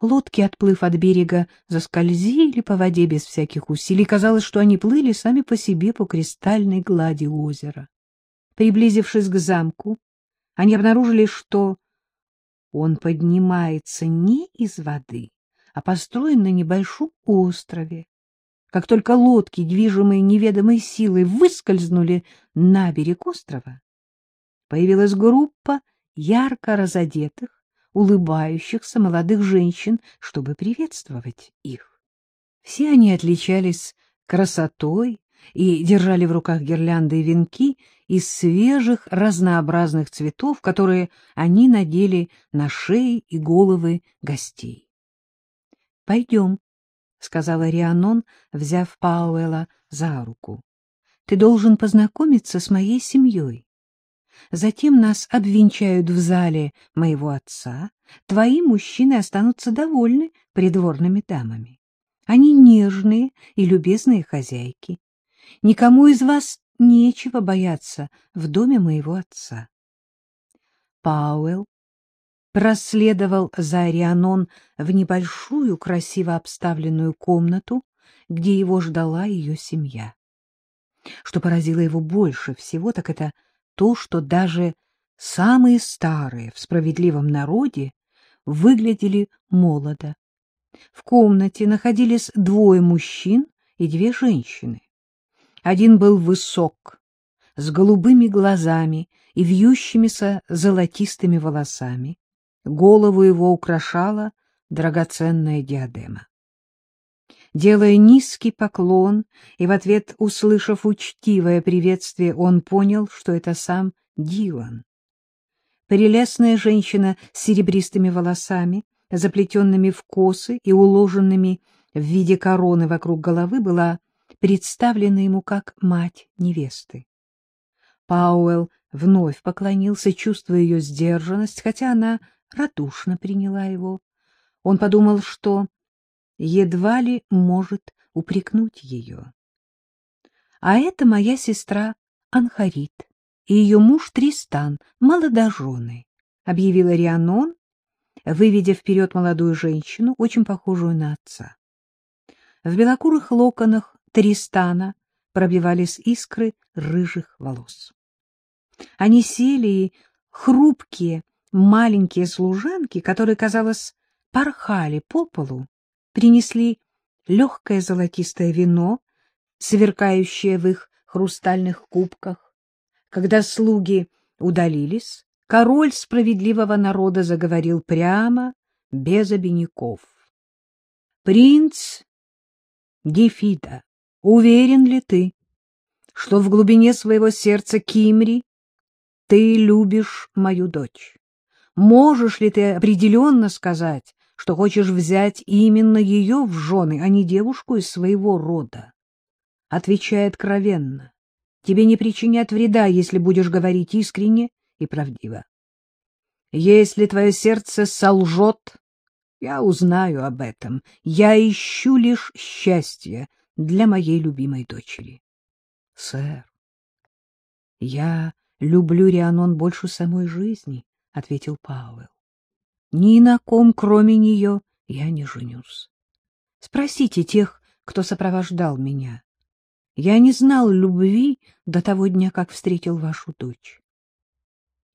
Лодки, отплыв от берега, заскользили по воде без всяких усилий. Казалось, что они плыли сами по себе по кристальной глади озера. Приблизившись к замку, они обнаружили, что он поднимается не из воды, а построен на небольшом острове. Как только лодки, движимые неведомой силой, выскользнули на берег острова, появилась группа ярко разодетых, улыбающихся молодых женщин, чтобы приветствовать их. Все они отличались красотой и держали в руках гирлянды и венки из свежих разнообразных цветов, которые они надели на шеи и головы гостей. — Пойдем, — сказала Рианон, взяв Пауэлла за руку. — Ты должен познакомиться с моей семьей. Затем нас обвенчают в зале моего отца. Твои мужчины останутся довольны придворными дамами. Они нежные и любезные хозяйки. Никому из вас нечего бояться в доме моего отца. Пауэлл проследовал за Арианон в небольшую, красиво обставленную комнату, где его ждала ее семья. Что поразило его больше всего, так это то, что даже самые старые в справедливом народе выглядели молодо. В комнате находились двое мужчин и две женщины. Один был высок, с голубыми глазами и вьющимися золотистыми волосами. Голову его украшала драгоценная диадема. Делая низкий поклон и в ответ услышав учтивое приветствие, он понял, что это сам Дилан. Прелестная женщина с серебристыми волосами, заплетенными в косы и уложенными в виде короны вокруг головы, была представлена ему как мать невесты. Пауэлл вновь поклонился, чувствуя ее сдержанность, хотя она радушно приняла его. Он подумал, что едва ли может упрекнуть ее. А это моя сестра Анхарит и ее муж Тристан, молодожены, — объявила Рианон, выведя вперед молодую женщину, очень похожую на отца. В белокурых локонах Тристана пробивались искры рыжих волос. Они сели, и хрупкие маленькие служанки, которые, казалось, порхали по полу, принесли легкое золотистое вино, сверкающее в их хрустальных кубках. Когда слуги удалились, король справедливого народа заговорил прямо, без обиняков. — Принц Гефида, уверен ли ты, что в глубине своего сердца Кимри ты любишь мою дочь? Можешь ли ты определенно сказать, что хочешь взять именно ее в жены, а не девушку из своего рода. Отвечай откровенно. Тебе не причинят вреда, если будешь говорить искренне и правдиво. Если твое сердце солжет, я узнаю об этом. Я ищу лишь счастье для моей любимой дочери. — Сэр, я люблю Рианон больше самой жизни, — ответил Пауэлл. Ни на ком, кроме нее, я не женюсь. Спросите тех, кто сопровождал меня. Я не знал любви до того дня, как встретил вашу дочь.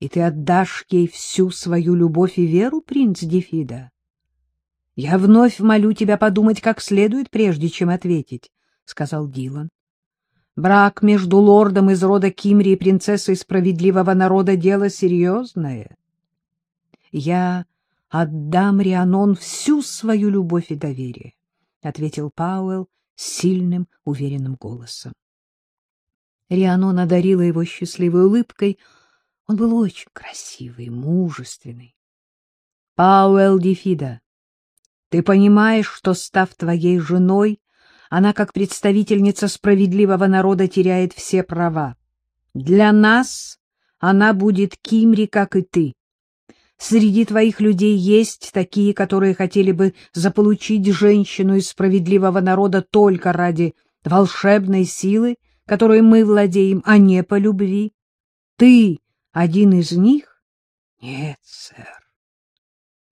И ты отдашь ей всю свою любовь и веру, принц Дефида? Я вновь молю тебя подумать как следует, прежде чем ответить, — сказал Дилан. Брак между лордом из рода Кимри и принцессой справедливого народа — дело серьезное. Я отдам Рианон всю свою любовь и доверие, — ответил Пауэлл сильным, уверенным голосом. Рианон одарила его счастливой улыбкой. Он был очень красивый, мужественный. — Пауэлл Дефида, ты понимаешь, что, став твоей женой, она, как представительница справедливого народа, теряет все права. Для нас она будет Кимри, как и ты. Среди твоих людей есть такие, которые хотели бы заполучить женщину из справедливого народа только ради волшебной силы, которой мы владеем, а не по любви. Ты один из них? Нет, сэр.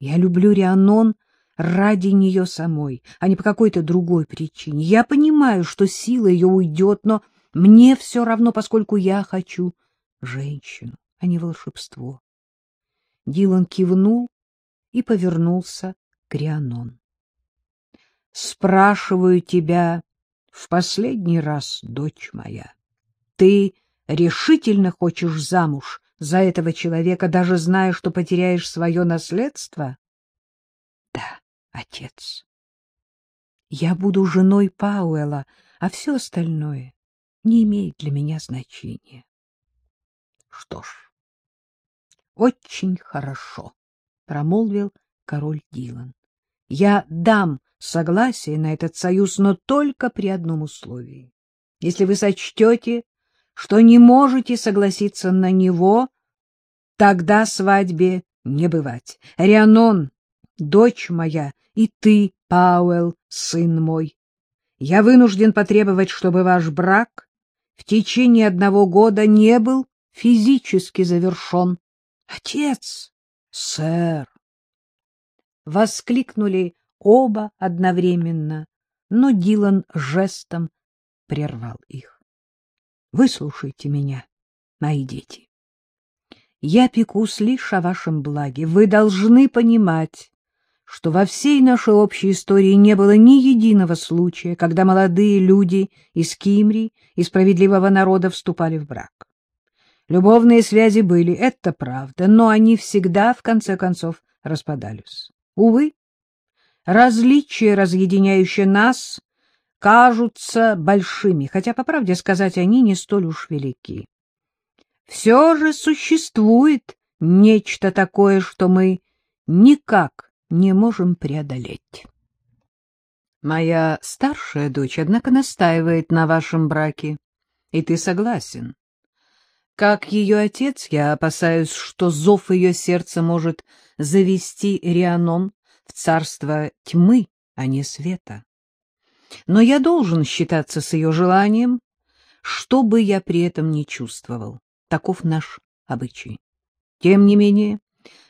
Я люблю Рианон ради нее самой, а не по какой-то другой причине. Я понимаю, что сила ее уйдет, но мне все равно, поскольку я хочу женщину, а не волшебство. Дилан кивнул и повернулся к Рианон. — Спрашиваю тебя в последний раз, дочь моя. Ты решительно хочешь замуж за этого человека, даже зная, что потеряешь свое наследство? — Да, отец. Я буду женой Пауэлла, а все остальное не имеет для меня значения. — Что ж, очень хорошо, — промолвил король Дилан. — Я дам согласие на этот союз, но только при одном условии. Если вы сочтете, что не можете согласиться на него, тогда свадьбе не бывать. Рианон, дочь моя, и ты, Пауэлл, сын мой. Я вынужден потребовать, чтобы ваш брак в течение одного года не был физически завершен. — Отец! — Сэр! Воскликнули оба одновременно, но Дилан жестом прервал их. Выслушайте меня, мои дети. Я пекусь лишь о вашем благе. Вы должны понимать, что во всей нашей общей истории не было ни единого случая, когда молодые люди из Кимри и справедливого народа вступали в брак. Любовные связи были, это правда, но они всегда, в конце концов, распадались. Увы, различия, разъединяющие нас, кажутся большими, хотя, по правде сказать, они не столь уж велики. Все же существует нечто такое, что мы никак не можем преодолеть. Моя старшая дочь, однако, настаивает на вашем браке, и ты согласен. Как ее отец, я опасаюсь, что зов ее сердца может завести Рианон в царство тьмы, а не света но я должен считаться с ее желанием, что бы я при этом не чувствовал. Таков наш обычай. Тем не менее,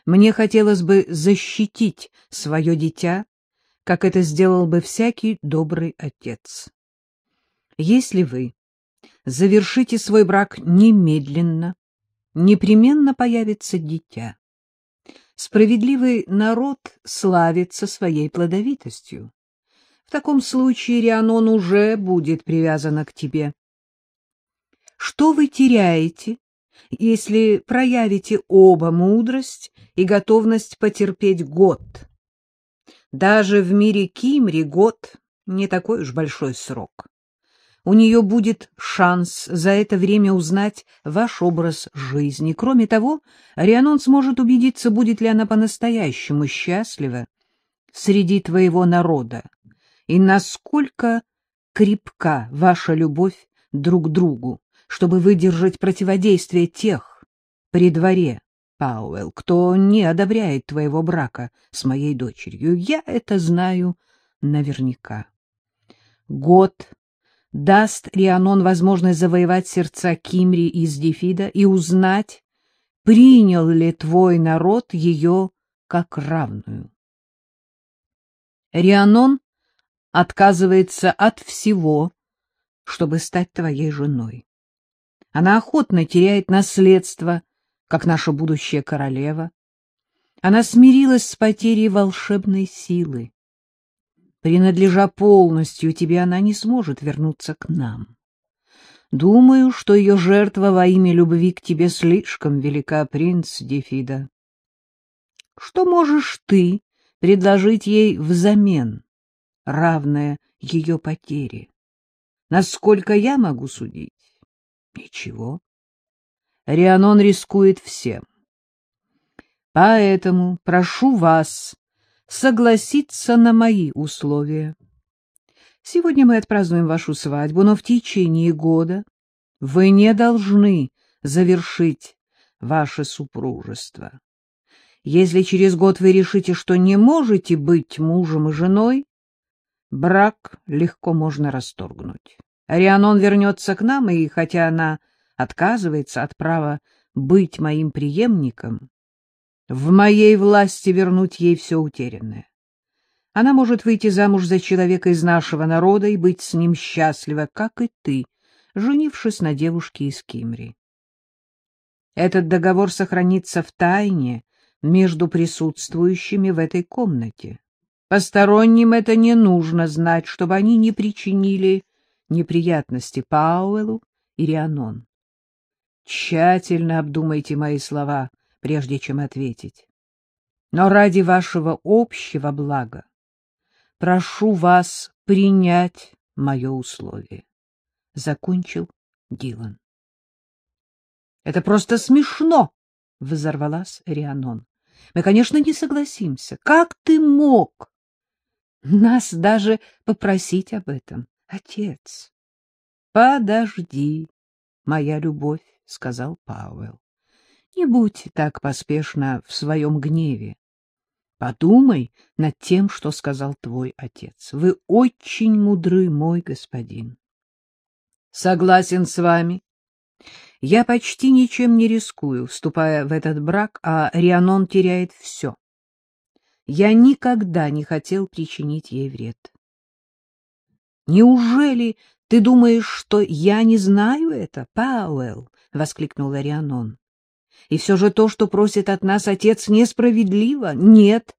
мне хотелось бы защитить свое дитя, как это сделал бы всякий добрый отец. Если вы завершите свой брак немедленно, непременно появится дитя. Справедливый народ славится своей плодовитостью. В таком случае Рианон уже будет привязана к тебе. Что вы теряете, если проявите оба мудрость и готовность потерпеть год? Даже в мире Кимри год не такой уж большой срок. У нее будет шанс за это время узнать ваш образ жизни. Кроме того, Рианон сможет убедиться, будет ли она по-настоящему счастлива среди твоего народа и насколько крепка ваша любовь друг к другу, чтобы выдержать противодействие тех при дворе, Пауэлл, кто не одобряет твоего брака с моей дочерью. Я это знаю наверняка. Год даст Рианон возможность завоевать сердца Кимри из Дефида и узнать, принял ли твой народ ее как равную. Рианон отказывается от всего, чтобы стать твоей женой. Она охотно теряет наследство, как наша будущая королева. Она смирилась с потерей волшебной силы. Принадлежа полностью тебе, она не сможет вернуться к нам. Думаю, что ее жертва во имя любви к тебе слишком велика, принц Дефида. Что можешь ты предложить ей взамен? равное ее потере. Насколько я могу судить? Ничего. Рианон рискует всем. Поэтому прошу вас согласиться на мои условия. Сегодня мы отпразднуем вашу свадьбу, но в течение года вы не должны завершить ваше супружество. Если через год вы решите, что не можете быть мужем и женой, брак легко можно расторгнуть. Рианон вернется к нам, и хотя она отказывается от права быть моим преемником, в моей власти вернуть ей все утерянное. Она может выйти замуж за человека из нашего народа и быть с ним счастлива, как и ты, женившись на девушке из Кимри. Этот договор сохранится в тайне между присутствующими в этой комнате. Посторонним это не нужно знать, чтобы они не причинили неприятности Пауэлу и Рианон. Тщательно обдумайте мои слова, прежде чем ответить. Но ради вашего общего блага прошу вас принять мое условие. Закончил Дилан. — Это просто смешно! — взорвалась Рианон. — Мы, конечно, не согласимся. Как ты мог? Нас даже попросить об этом, отец. — Подожди, моя любовь, — сказал Пауэлл. — Не будь так поспешно в своем гневе. Подумай над тем, что сказал твой отец. Вы очень мудры, мой господин. — Согласен с вами. Я почти ничем не рискую, вступая в этот брак, а Рианон теряет все. Я никогда не хотел причинить ей вред. Неужели ты думаешь, что я не знаю это, Пауэлл? — воскликнула Рианон. И все же то, что просит от нас отец, несправедливо. Нет,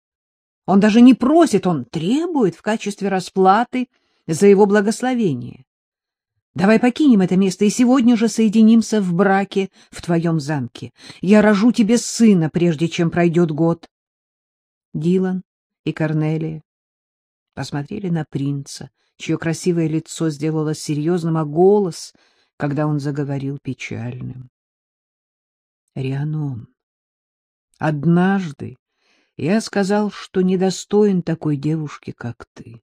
он даже не просит, он требует в качестве расплаты за его благословение. Давай покинем это место и сегодня же соединимся в браке в твоем замке. Я рожу тебе сына, прежде чем пройдет год. Дилан и Корнелия посмотрели на принца, чье красивое лицо сделалось серьезным, а голос, когда он заговорил, печальным. — Рианон, однажды я сказал, что недостоин такой девушки, как ты.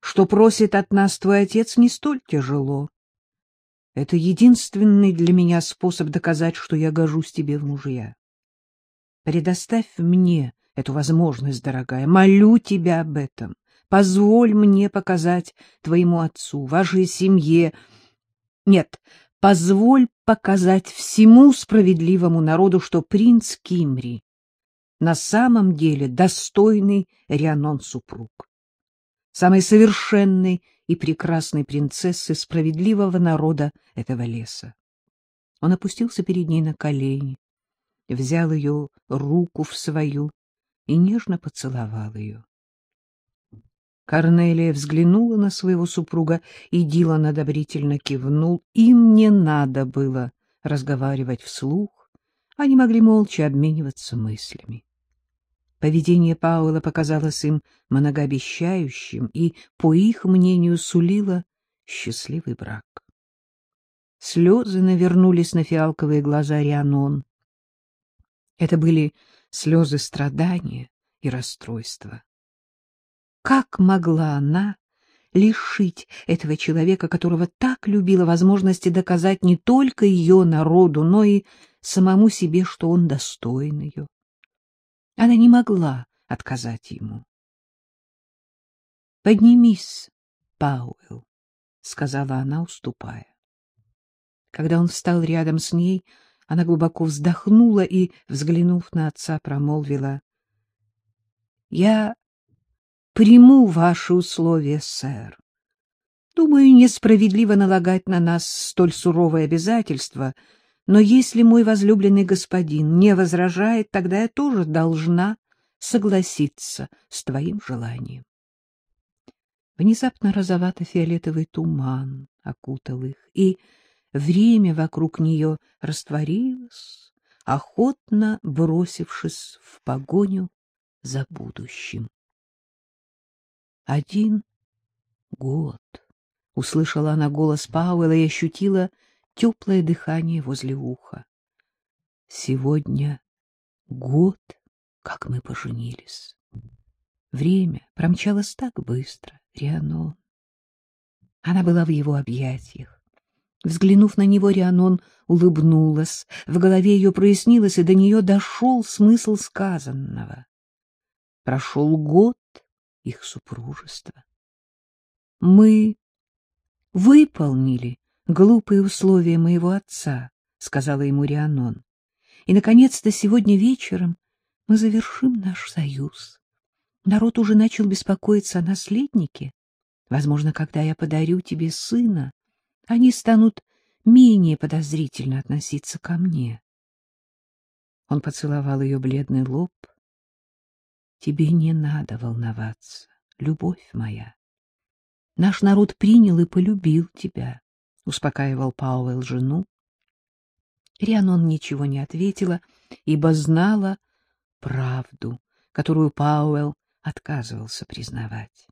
Что просит от нас твой отец, не столь тяжело. Это единственный для меня способ доказать, что я гожусь тебе в мужья. Предоставь мне эту возможность, дорогая. Молю тебя об этом. Позволь мне показать твоему отцу, вашей семье... Нет, позволь показать всему справедливому народу, что принц Кимри на самом деле достойный Рианон-супруг. Самой совершенной и прекрасной принцессы справедливого народа этого леса. Он опустился перед ней на колени, взял ее руку в свою и нежно поцеловал ее. Корнелия взглянула на своего супруга, и Дилан одобрительно кивнул. Им не надо было разговаривать вслух, они могли молча обмениваться мыслями. Поведение Пауэлла показалось им многообещающим и, по их мнению, сулило счастливый брак. Слезы навернулись на фиалковые глаза Рианон. Это были слезы страдания и расстройства. Как могла она лишить этого человека, которого так любила, возможности доказать не только ее народу, но и самому себе, что он достоин ее? Она не могла отказать ему. — Поднимись, Пауэлл, — сказала она, уступая. Когда он встал рядом с ней, она глубоко вздохнула и, взглянув на отца, промолвила. — Я приму ваши условия, сэр. Думаю, несправедливо налагать на нас столь суровое обязательство, но если мой возлюбленный господин не возражает, тогда я тоже должна согласиться с твоим желанием. Внезапно розовато-фиолетовый туман окутал их, и время вокруг нее растворилось, охотно бросившись в погоню за будущим. Один год. Услышала она голос Пауэлла и ощутила теплое дыхание возле уха. Сегодня год, как мы поженились. Время промчалось так быстро, Рианон. Она была в его объятиях. Взглянув на него, Рианон улыбнулась, в голове ее прояснилось, и до нее дошел смысл сказанного. Прошел год, их супружества. Мы выполнили глупые условия моего отца, сказала ему Рианон. И наконец-то сегодня вечером мы завершим наш союз. Народ уже начал беспокоиться о наследнике. Возможно, когда я подарю тебе сына, они станут менее подозрительно относиться ко мне. Он поцеловал ее бледный лоб. — Тебе не надо волноваться, любовь моя. Наш народ принял и полюбил тебя, — успокаивал Пауэлл жену. Рианон ничего не ответила, ибо знала правду, которую Пауэлл отказывался признавать.